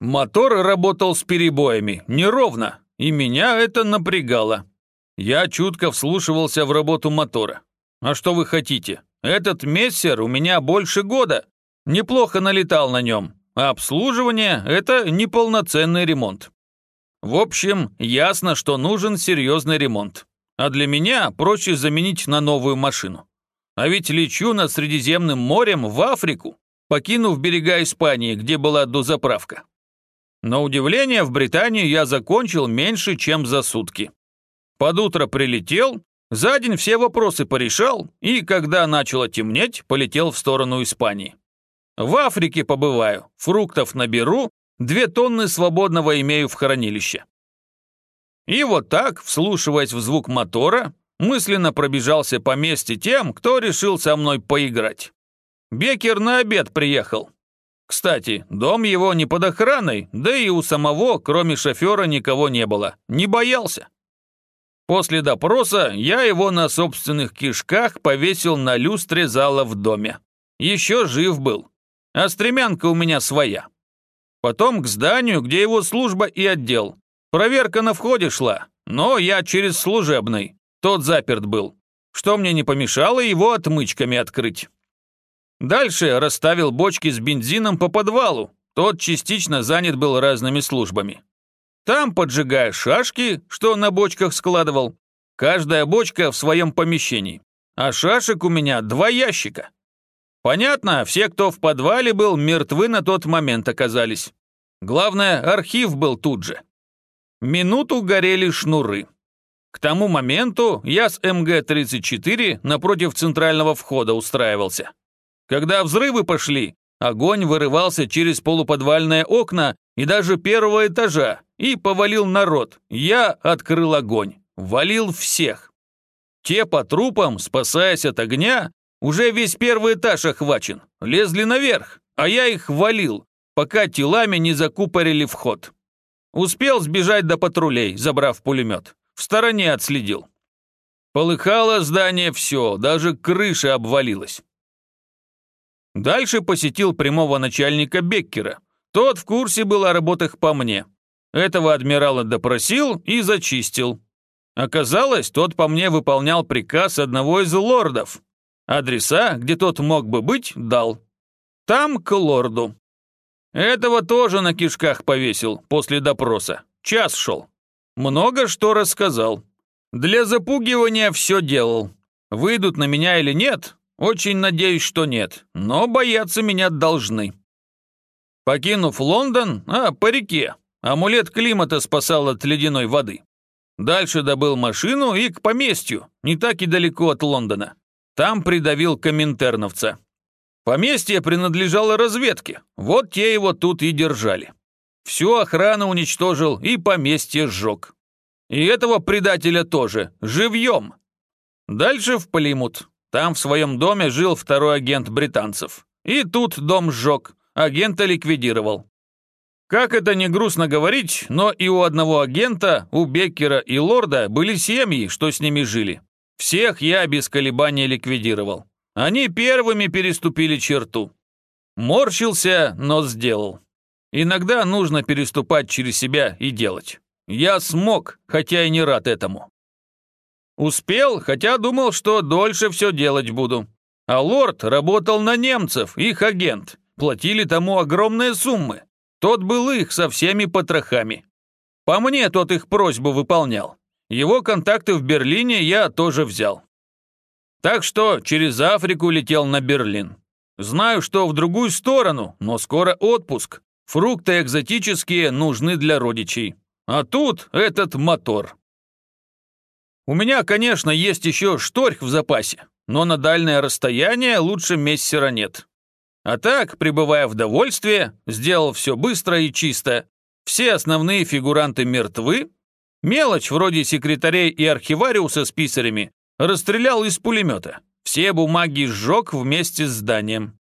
Мотор работал с перебоями, неровно, и меня это напрягало. Я чутко вслушивался в работу мотора. А что вы хотите? Этот мессер у меня больше года. Неплохо налетал на нем. А обслуживание – это неполноценный ремонт. В общем, ясно, что нужен серьезный ремонт. А для меня проще заменить на новую машину. А ведь лечу над Средиземным морем в Африку, покинув берега Испании, где была дозаправка. На удивление, в Британии я закончил меньше, чем за сутки. Под утро прилетел, за день все вопросы порешал, и когда начало темнеть, полетел в сторону Испании. В Африке побываю, фруктов наберу, две тонны свободного имею в хранилище. И вот так, вслушиваясь в звук мотора, мысленно пробежался по месте тем, кто решил со мной поиграть. Бекер на обед приехал. Кстати, дом его не под охраной, да и у самого, кроме шофера, никого не было. Не боялся. После допроса я его на собственных кишках повесил на люстре зала в доме. Еще жив был. А стремянка у меня своя. Потом к зданию, где его служба и отдел. Проверка на входе шла, но я через служебный. Тот заперт был. Что мне не помешало его отмычками открыть. Дальше расставил бочки с бензином по подвалу. Тот частично занят был разными службами. Там поджигая шашки, что на бочках складывал. Каждая бочка в своем помещении. А шашек у меня два ящика. Понятно, все, кто в подвале был, мертвы на тот момент оказались. Главное, архив был тут же. Минуту горели шнуры. К тому моменту я с МГ-34 напротив центрального входа устраивался. Когда взрывы пошли, огонь вырывался через полуподвальные окна и даже первого этажа и повалил народ. Я открыл огонь, валил всех. Те по трупам, спасаясь от огня, уже весь первый этаж охвачен, лезли наверх, а я их валил, пока телами не закупорили вход. Успел сбежать до патрулей, забрав пулемет. В стороне отследил. Полыхало здание все, даже крыша обвалилась. Дальше посетил прямого начальника Беккера. Тот в курсе был о работах по мне. Этого адмирала допросил и зачистил. Оказалось, тот по мне выполнял приказ одного из лордов. Адреса, где тот мог бы быть, дал. Там к лорду. Этого тоже на кишках повесил после допроса. Час шел. Много что рассказал. Для запугивания все делал. Выйдут на меня или нет, очень надеюсь, что нет, но бояться меня должны. Покинув Лондон, а, по реке, амулет климата спасал от ледяной воды. Дальше добыл машину и к поместью, не так и далеко от Лондона. Там придавил коминтерновца. Поместье принадлежало разведке, вот те его тут и держали. Всю охрану уничтожил и поместье сжег. И этого предателя тоже, живьем. Дальше в Плимут, там в своем доме жил второй агент британцев. И тут дом сжег, агента ликвидировал. Как это не грустно говорить, но и у одного агента, у Беккера и Лорда были семьи, что с ними жили. Всех я без колебаний ликвидировал. Они первыми переступили черту. Морщился, но сделал. Иногда нужно переступать через себя и делать. Я смог, хотя и не рад этому. Успел, хотя думал, что дольше все делать буду. А лорд работал на немцев, их агент. Платили тому огромные суммы. Тот был их со всеми потрохами. По мне тот их просьбу выполнял. Его контакты в Берлине я тоже взял. Так что через Африку летел на Берлин. Знаю, что в другую сторону, но скоро отпуск. Фрукты экзотические нужны для родичей. А тут этот мотор. У меня, конечно, есть еще шторх в запасе, но на дальнее расстояние лучше мессера нет. А так, пребывая в довольстве, сделал все быстро и чисто. Все основные фигуранты мертвы. Мелочь, вроде секретарей и архивариуса с писарями, расстрелял из пулемета. Все бумаги сжег вместе с зданием.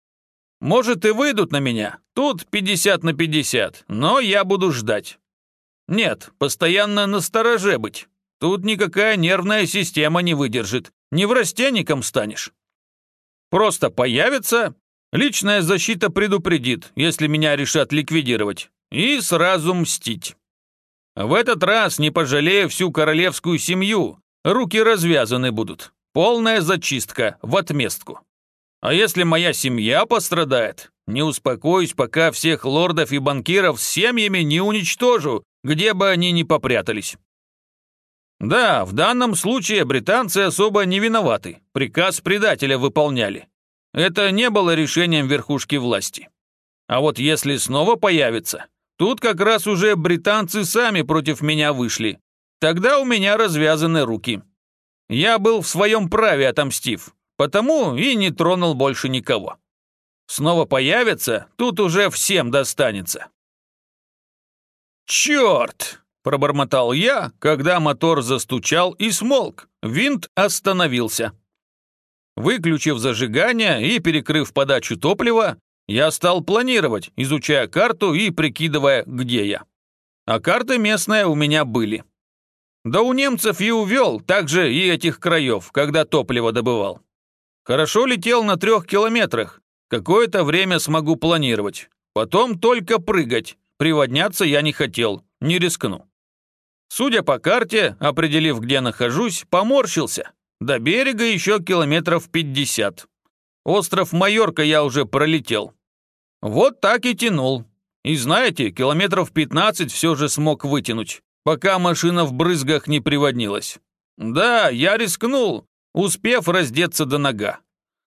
Может и выйдут на меня, тут 50 на 50, но я буду ждать. Нет, постоянно на стороже быть. Тут никакая нервная система не выдержит, не в неврастенником станешь. Просто появится, личная защита предупредит, если меня решат ликвидировать. и сразу мстить. В этот раз не пожалею всю королевскую семью, руки развязаны будут. Полная зачистка в отместку. А если моя семья пострадает, не успокоюсь, пока всех лордов и банкиров с семьями не уничтожу, где бы они ни попрятались. Да, в данном случае британцы особо не виноваты, приказ предателя выполняли. Это не было решением верхушки власти. А вот если снова появится, тут как раз уже британцы сами против меня вышли. Тогда у меня развязаны руки. Я был в своем праве отомстив, потому и не тронул больше никого. Снова появится, тут уже всем достанется. «Черт!» – пробормотал я, когда мотор застучал и смолк. Винт остановился. Выключив зажигание и перекрыв подачу топлива, я стал планировать, изучая карту и прикидывая, где я. А карты местные у меня были. Да у немцев и увел, также и этих краев, когда топливо добывал. Хорошо летел на трех километрах, какое-то время смогу планировать. Потом только прыгать, приводняться я не хотел, не рискну. Судя по карте, определив, где нахожусь, поморщился. До берега еще километров пятьдесят. Остров Майорка я уже пролетел. Вот так и тянул. И знаете, километров пятнадцать все же смог вытянуть, пока машина в брызгах не приводнилась. Да, я рискнул, успев раздеться до нога.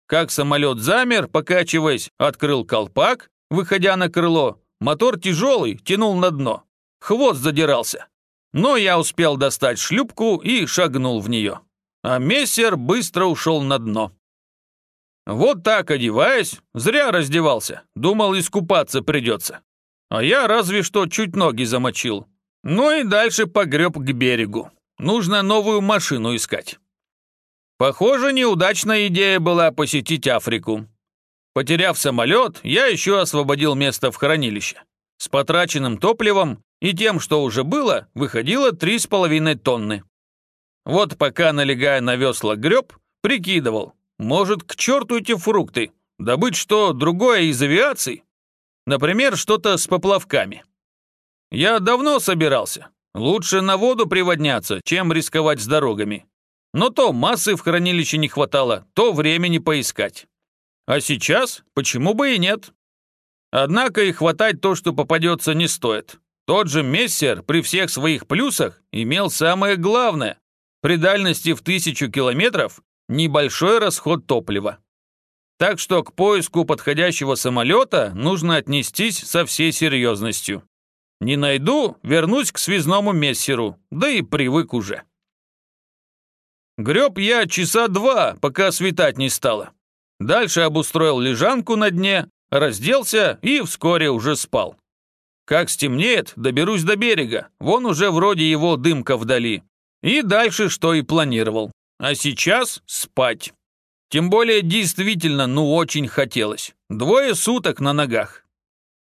Как самолет замер, покачиваясь, открыл колпак, выходя на крыло. Мотор тяжелый, тянул на дно. Хвост задирался. Но я успел достать шлюпку и шагнул в нее а мессер быстро ушел на дно. Вот так одеваясь, зря раздевался, думал искупаться придется. А я разве что чуть ноги замочил. Ну и дальше погреб к берегу. Нужно новую машину искать. Похоже, неудачная идея была посетить Африку. Потеряв самолет, я еще освободил место в хранилище. С потраченным топливом и тем, что уже было, выходило три с половиной тонны. Вот пока, налегая на весла греб, прикидывал, может, к черту эти фрукты, добыть что другое из авиации? Например, что-то с поплавками. Я давно собирался. Лучше на воду приводняться, чем рисковать с дорогами. Но то массы в хранилище не хватало, то времени поискать. А сейчас почему бы и нет? Однако и хватать то, что попадется, не стоит. Тот же Мессер при всех своих плюсах имел самое главное при дальности в тысячу километров небольшой расход топлива. Так что к поиску подходящего самолета нужно отнестись со всей серьезностью. Не найду, вернусь к связному мессеру, да и привык уже. Греб я часа два, пока светать не стало. Дальше обустроил лежанку на дне, разделся и вскоре уже спал. Как стемнеет, доберусь до берега, вон уже вроде его дымка вдали. И дальше что и планировал. А сейчас спать. Тем более действительно, ну очень хотелось. Двое суток на ногах.